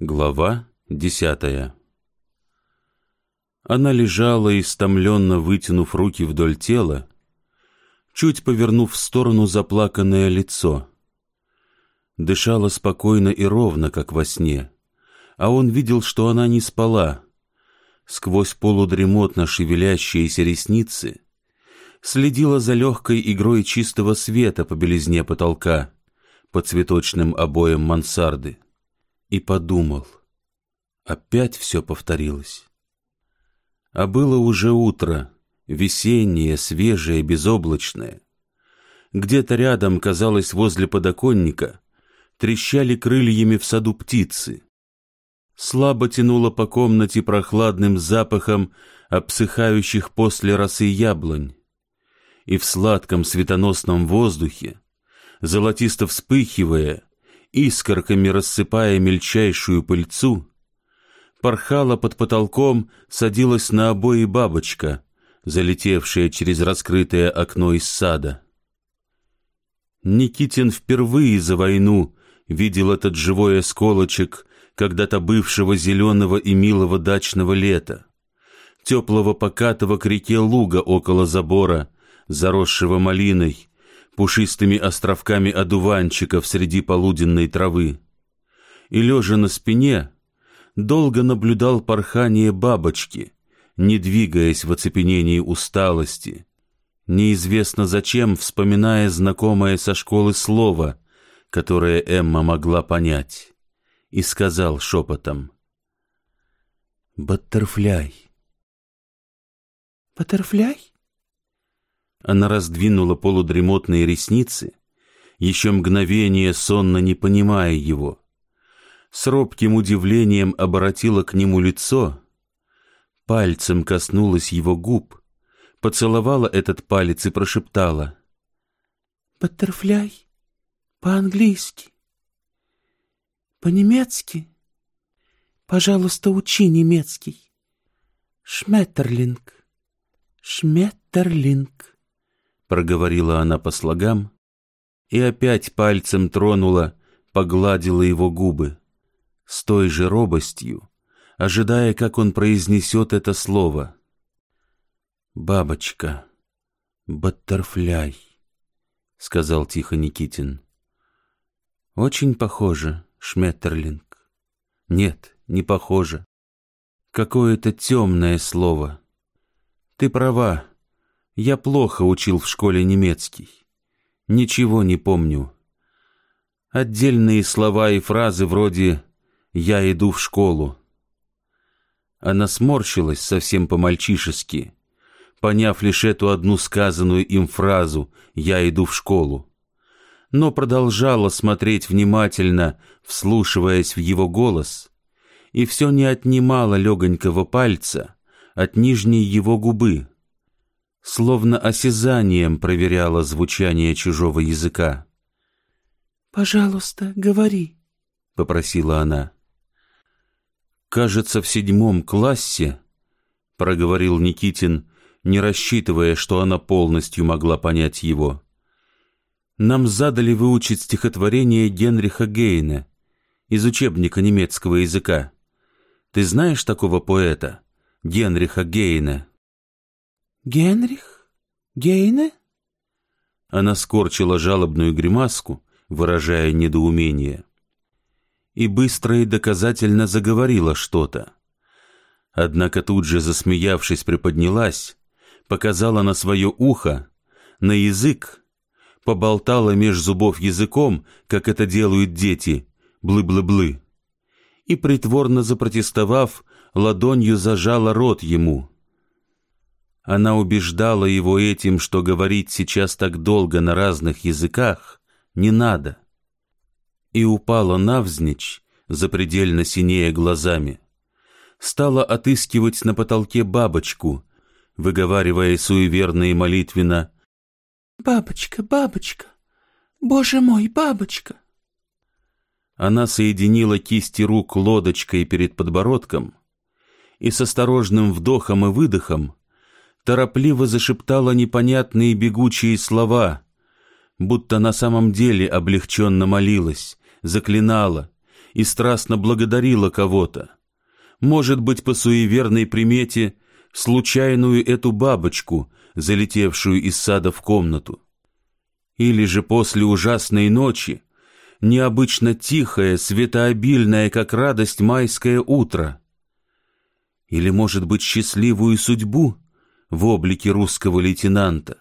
Глава десятая Она лежала, истомленно вытянув руки вдоль тела, чуть повернув в сторону заплаканное лицо. Дышала спокойно и ровно, как во сне, а он видел, что она не спала. Сквозь полудремотно шевелящиеся ресницы следила за легкой игрой чистого света по белизне потолка, по цветочным обоям мансарды и подумал. Опять все повторилось. А было уже утро, весеннее, свежее, безоблачное. Где-то рядом, казалось, возле подоконника, трещали крыльями в саду птицы. Слабо тянуло по комнате прохладным запахом обсыхающих после росы яблонь. И в сладком светоносном воздухе, золотисто вспыхивая, искорками рассыпая мельчайшую пыльцу, порхала под потолком, садилась на обои бабочка, залетевшая через раскрытое окно из сада. Никитин впервые за войну видел этот живой осколочек когда-то бывшего зеленого и милого дачного лета, теплого покатого к реке луга около забора, заросшего малиной, пушистыми островками одуванчиков среди полуденной травы. И, лежа на спине, долго наблюдал порхание бабочки, не двигаясь в оцепенении усталости, неизвестно зачем вспоминая знакомое со школы слово, которое Эмма могла понять, и сказал шепотом «Баттерфляй». «Баттерфляй?» Она раздвинула полудремотные ресницы, еще мгновение сонно не понимая его. С робким удивлением оборотила к нему лицо, пальцем коснулась его губ, поцеловала этот палец и прошептала. «Баттерфляй, по-английски, по-немецки. Пожалуйста, учи немецкий. Шметтерлинг, Шметтерлинг» проговорила она по слогам и опять пальцем тронула, погладила его губы, с той же робостью, ожидая, как он произнесет это слово. «Бабочка, баттерфляй», — сказал тихо Никитин. «Очень похоже, Шметтерлинг. Нет, не похоже. Какое-то темное слово. Ты права, я плохо учил в школе немецкий. Ничего не помню. Отдельные слова и фразы вроде «я иду в школу». Она сморщилась совсем по-мальчишески, поняв лишь эту одну сказанную им фразу «я иду в школу», но продолжала смотреть внимательно, вслушиваясь в его голос, и все не отнимала легонького пальца от нижней его губы словно осязанием проверяла звучание чужого языка. «Пожалуйста, говори», — попросила она. «Кажется, в седьмом классе», — проговорил Никитин, не рассчитывая, что она полностью могла понять его. «Нам задали выучить стихотворение Генриха Гейне из учебника немецкого языка. Ты знаешь такого поэта, Генриха Гейне?» Генрих? Гейне? Она скорчила жалобную гримаску, выражая недоумение. И быстро и доказательно заговорила что-то. Однако тут же, засмеявшись, приподнялась, показала на свое ухо, на язык, поболтала меж зубов языком, как это делают дети, блы-блы-блы, и, притворно запротестовав, ладонью зажала рот ему — она убеждала его этим, что говорить сейчас так долго на разных языках не надо. И упала навзничь, запредельно синея глазами. Стала отыскивать на потолке бабочку, выговаривая суеверно и молитвенно «Бабочка, бабочка! Боже мой, бабочка!» Она соединила кисти рук лодочкой перед подбородком и с осторожным вдохом и выдохом торопливо зашептала непонятные бегучие слова, будто на самом деле облегченно молилась, заклинала, и страстно благодарила кого-то. Может быть, по суеверной примете, случайную эту бабочку, залетевшую из сада в комнату. Или же после ужасной ночи, необычно тихое, светообильное, как радость майское утро. Или, может быть, счастливую судьбу в облике русского лейтенанта.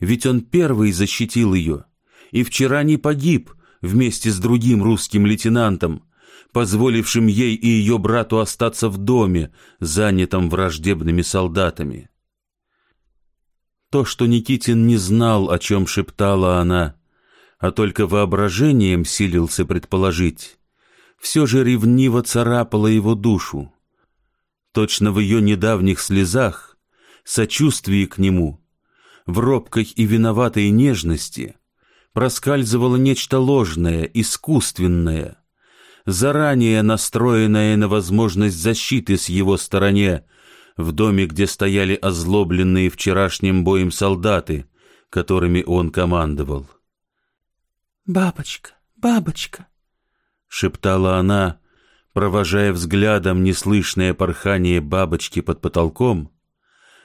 Ведь он первый защитил ее, и вчера не погиб вместе с другим русским лейтенантом, позволившим ей и ее брату остаться в доме, занятом враждебными солдатами. То, что Никитин не знал, о чем шептала она, а только воображением силился предположить, все же ревниво царапало его душу. Точно в ее недавних слезах, сочувствии к нему, в робкой и виноватой нежности проскальзывало нечто ложное, искусственное, заранее настроенное на возможность защиты с его стороне, в доме, где стояли озлобленные вчерашним боем солдаты, которыми он командовал. «Бабочка, бабочка!» — шептала она, провожая взглядом неслышное порхание бабочки под потолком,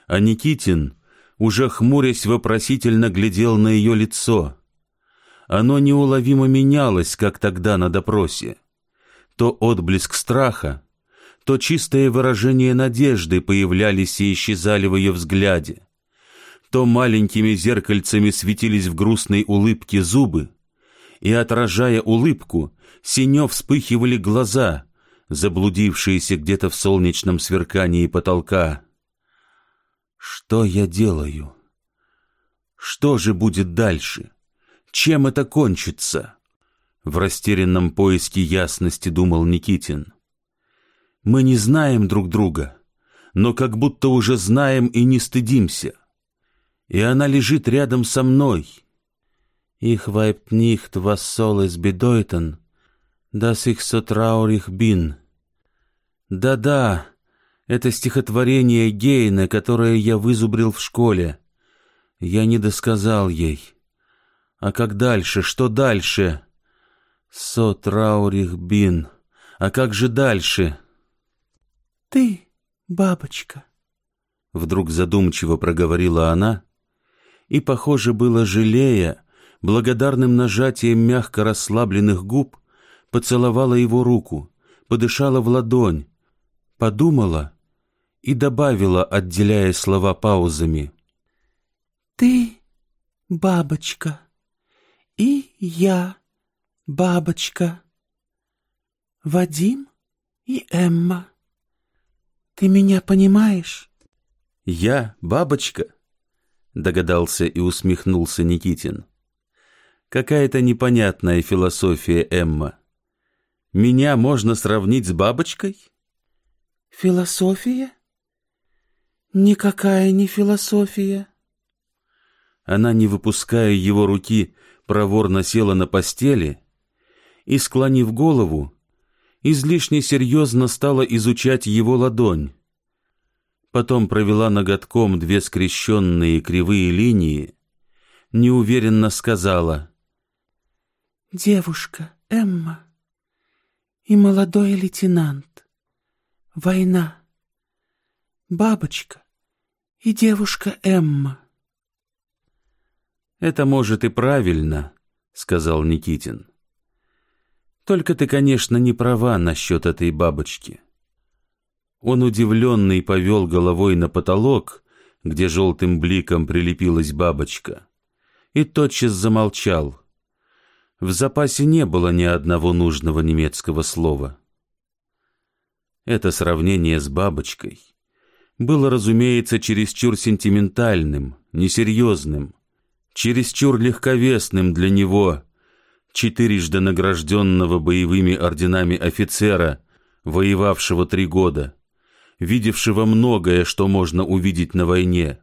а Никитин, уже хмурясь, вопросительно глядел на ее лицо. Оно неуловимо менялось, как тогда на допросе. То отблеск страха, то чистое выражение надежды появлялись и исчезали в ее взгляде, то маленькими зеркальцами светились в грустной улыбке зубы, и, отражая улыбку, синё вспыхивали глаза, заблудившиеся где-то в солнечном сверкании потолка. Что я делаю? Что же будет дальше? Чем это кончится? В растерянном поиске ясности думал Никитин. Мы не знаем друг друга, но как будто уже знаем и не стыдимся. И она лежит рядом со мной. Weibt nicht, was soll es bedeuten, dass ich so traurig bin. Да-да, это стихотворение Гейна, которое я вызубрил в школе. Я не досказал ей. А как дальше? Что дальше? Со траурих бин. А как же дальше? Ты, бабочка. Вдруг задумчиво проговорила она, и, похоже, было жалея, благодарным нажатием мягко расслабленных губ, поцеловала его руку, подышала в ладонь, подумала и добавила, отделяя слова паузами. «Ты бабочка, и я бабочка, Вадим и Эмма. Ты меня понимаешь?» «Я бабочка?» — догадался и усмехнулся Никитин. «Какая-то непонятная философия Эмма. Меня можно сравнить с бабочкой?» Философия? Никакая не философия. Она, не выпуская его руки, проворно села на постели и, склонив голову, излишне серьезно стала изучать его ладонь. Потом провела ноготком две скрещенные кривые линии, неуверенно сказала «Девушка Эмма и молодой лейтенант». Война. Бабочка и девушка Эмма. Это может и правильно, сказал Никитин. Только ты, конечно, не права насчет этой бабочки. Он удивленный повел головой на потолок, где желтым бликом прилепилась бабочка, и тотчас замолчал. В запасе не было ни одного нужного немецкого слова. Это сравнение с бабочкой было, разумеется, чересчур сентиментальным, несерьезным, чересчур легковесным для него, четырежды награжденного боевыми орденами офицера, воевавшего три года, видевшего многое, что можно увидеть на войне,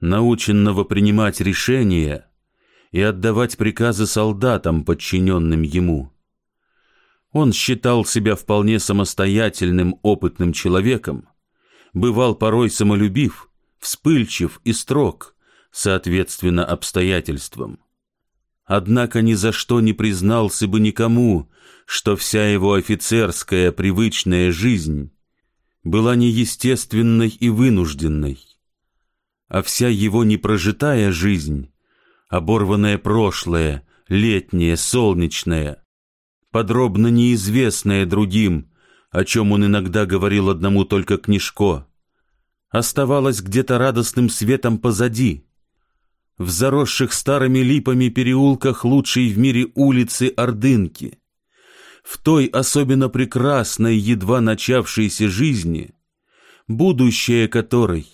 наученного принимать решения и отдавать приказы солдатам, подчиненным ему. Он считал себя вполне самостоятельным, опытным человеком, бывал порой самолюбив, вспыльчив и строг, соответственно обстоятельствам. однако ни за что не признался бы никому, что вся его офицерская привычная жизнь была неестественной и вынужденной, а вся его непрожитая жизнь, оборванное прошлое, летнее, солнечное, подробно неизвестное другим, о чем он иногда говорил одному только Книжко, оставалась где-то радостным светом позади, в заросших старыми липами переулках лучшей в мире улицы Ордынки, в той особенно прекрасной, едва начавшейся жизни, будущее которой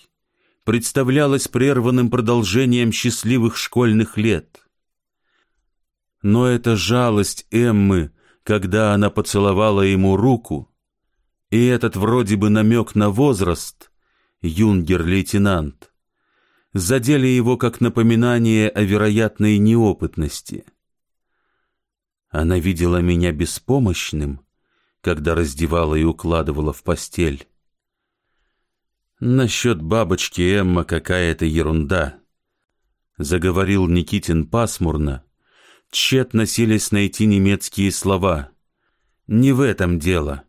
представлялось прерванным продолжением счастливых школьных лет. Но эта жалость Эммы, когда она поцеловала ему руку, и этот вроде бы намек на возраст, юнгер-лейтенант, задели его как напоминание о вероятной неопытности — она видела меня беспомощным, когда раздевала и укладывала в постель. Насчет бабочки Эмма какая-то ерунда. Заговорил Никитин пасмурно, тщетно селись найти немецкие слова. Не в этом дело.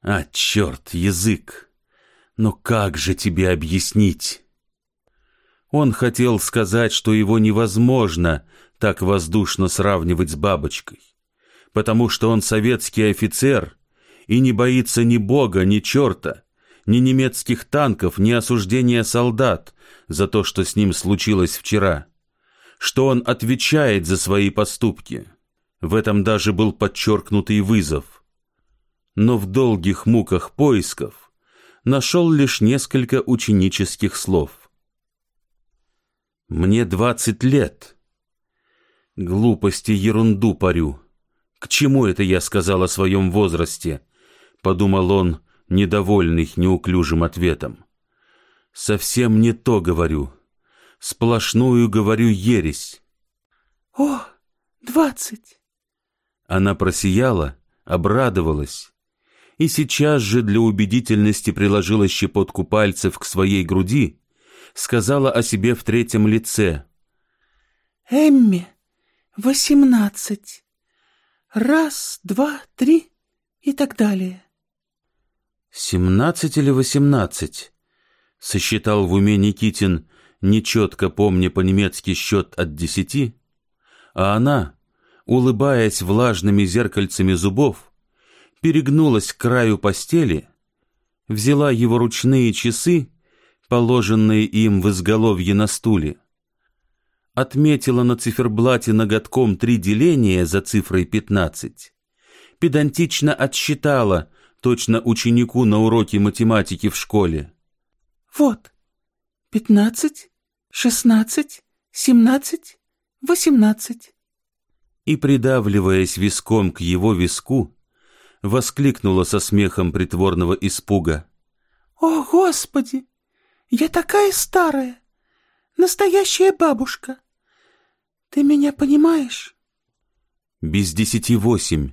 А, черт, язык! Но как же тебе объяснить? Он хотел сказать, что его невозможно так воздушно сравнивать с бабочкой потому что он советский офицер и не боится ни бога, ни черта, ни немецких танков, ни осуждения солдат за то, что с ним случилось вчера, что он отвечает за свои поступки. В этом даже был подчеркнутый вызов. Но в долгих муках поисков нашел лишь несколько ученических слов. «Мне двадцать лет. Глупости ерунду парю». «К чему это я сказал о своем возрасте?» — подумал он, недовольный неуклюжим ответом. «Совсем не то говорю. Сплошную говорю ересь». «О, двадцать!» Она просияла, обрадовалась и сейчас же для убедительности приложила щепотку пальцев к своей груди, сказала о себе в третьем лице. «Эмми, восемнадцать!» Раз, два, три и так далее. Семнадцать или восемнадцать? Сосчитал в уме Никитин, нечетко помня по-немецки счет от десяти, а она, улыбаясь влажными зеркальцами зубов, перегнулась к краю постели, взяла его ручные часы, положенные им в изголовье на стуле, отметила на циферблате ноготком три деления за цифрой пятнадцать, педантично отсчитала, точно ученику на уроке математики в школе. «Вот, пятнадцать, шестнадцать, семнадцать, восемнадцать». И, придавливаясь виском к его виску, воскликнула со смехом притворного испуга. «О, Господи! Я такая старая! Настоящая бабушка! Ты меня понимаешь? Без десяти восемь.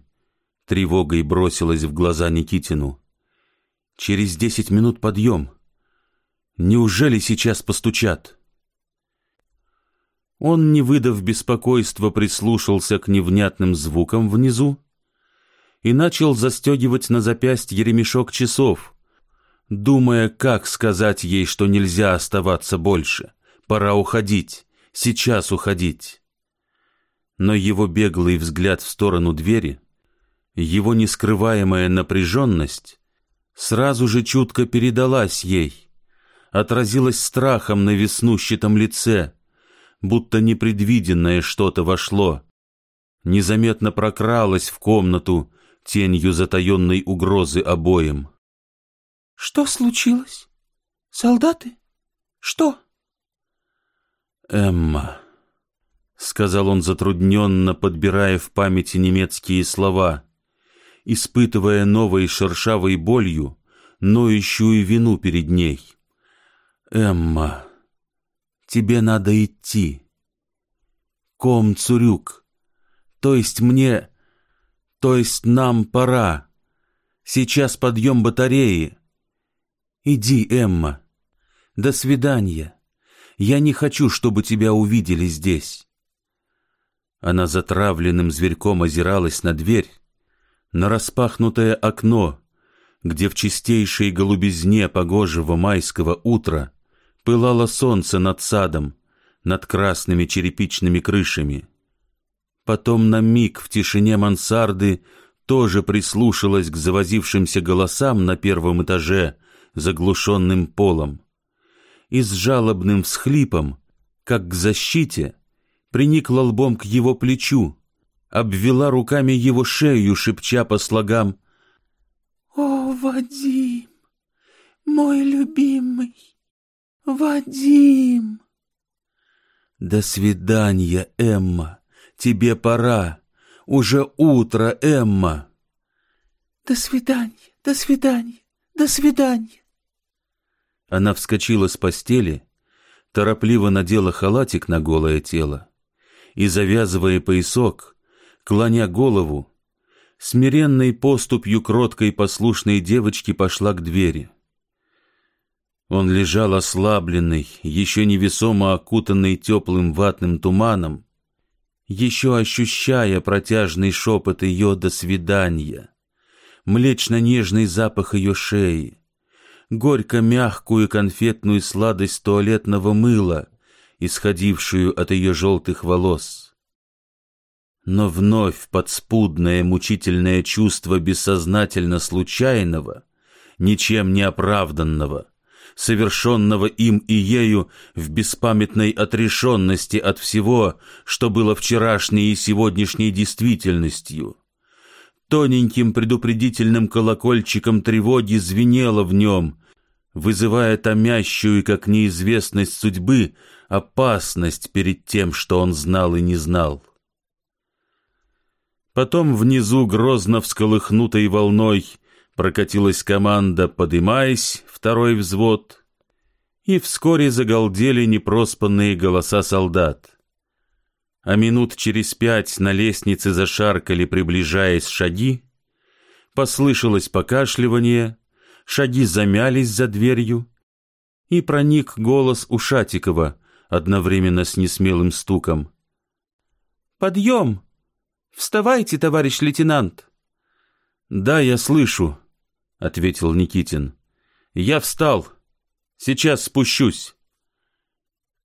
Тревогой бросилась в глаза Никитину. Через десять минут подъем. Неужели сейчас постучат? Он, не выдав беспокойства, прислушался к невнятным звукам внизу и начал застегивать на запястье ремешок часов, думая, как сказать ей, что нельзя оставаться больше, пора уходить, сейчас уходить. Но его беглый взгляд в сторону двери, его нескрываемая напряженность сразу же чутко передалась ей, отразилась страхом на веснущатом лице, будто непредвиденное что-то вошло, незаметно прокралось в комнату тенью затаенной угрозы обоим. «Что случилось? Солдаты? Что?» «Эмма», — сказал он затрудненно, подбирая в памяти немецкие слова, испытывая новой шершавой болью, ноющую вину перед ней. «Эмма, тебе надо идти. Ком Цурюк, то есть мне, то есть нам пора. Сейчас подъем батареи. Иди, Эмма. До свидания. Я не хочу, чтобы тебя увидели здесь». Она затравленным зверьком озиралась на дверь, на распахнутое окно, где в чистейшей голубизне погожего майского утра пылало солнце над садом, над красными черепичными крышами. Потом на миг в тишине мансарды тоже прислушалась к завозившимся голосам на первом этаже, заглушенным полом. И с жалобным всхлипом, как к защите, приникла лбом к его плечу, обвела руками его шею, шепча по слогам «О, Вадим, мой любимый, Вадим!» «До свидания, Эмма, тебе пора, уже утро, Эмма!» «До свидания, до свидания, до свидания!» Она вскочила с постели, торопливо надела халатик на голое тело и, завязывая поясок, клоня голову, смиренной поступью кроткой послушной девочки пошла к двери. Он лежал ослабленный, еще невесомо окутанный теплым ватным туманом, еще ощущая протяжный шепот ее «до свидания», млечно-нежный запах ее шеи, горько-мягкую конфетную сладость туалетного мыла, исходившую от ее желтых волос. Но вновь подспудное мучительное чувство бессознательно случайного, ничем не оправданного, совершенного им и ею в беспамятной отрешенности от всего, что было вчерашней и сегодняшней действительностью. Тоненьким предупредительным колокольчиком тревоги звенело в нем, вызывая томящую, как неизвестность судьбы, опасность перед тем, что он знал и не знал. Потом внизу, грозно всколыхнутой волной, прокатилась команда «Подымайсь», второй взвод, и вскоре загалдели непроспанные голоса солдат. А минут через пять на лестнице зашаркали, приближаясь шаги, послышалось покашливание, шаги замялись за дверью, и проник голос Ушатикова одновременно с несмелым стуком. «Подъем!» Вставайте, товарищ лейтенант. Да, я слышу, ответил Никитин. Я встал. Сейчас спущусь.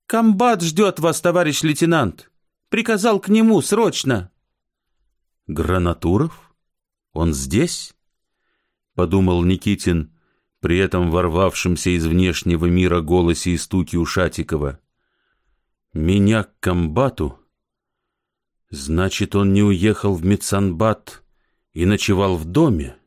Комбат ждет вас, товарищ лейтенант. Приказал к нему срочно. Гранатуров? Он здесь? Подумал Никитин, при этом ворвавшемся из внешнего мира голосе и стуке Ушатикова. Меня к комбату? Значит, он не уехал в Мецанбат и ночевал в доме?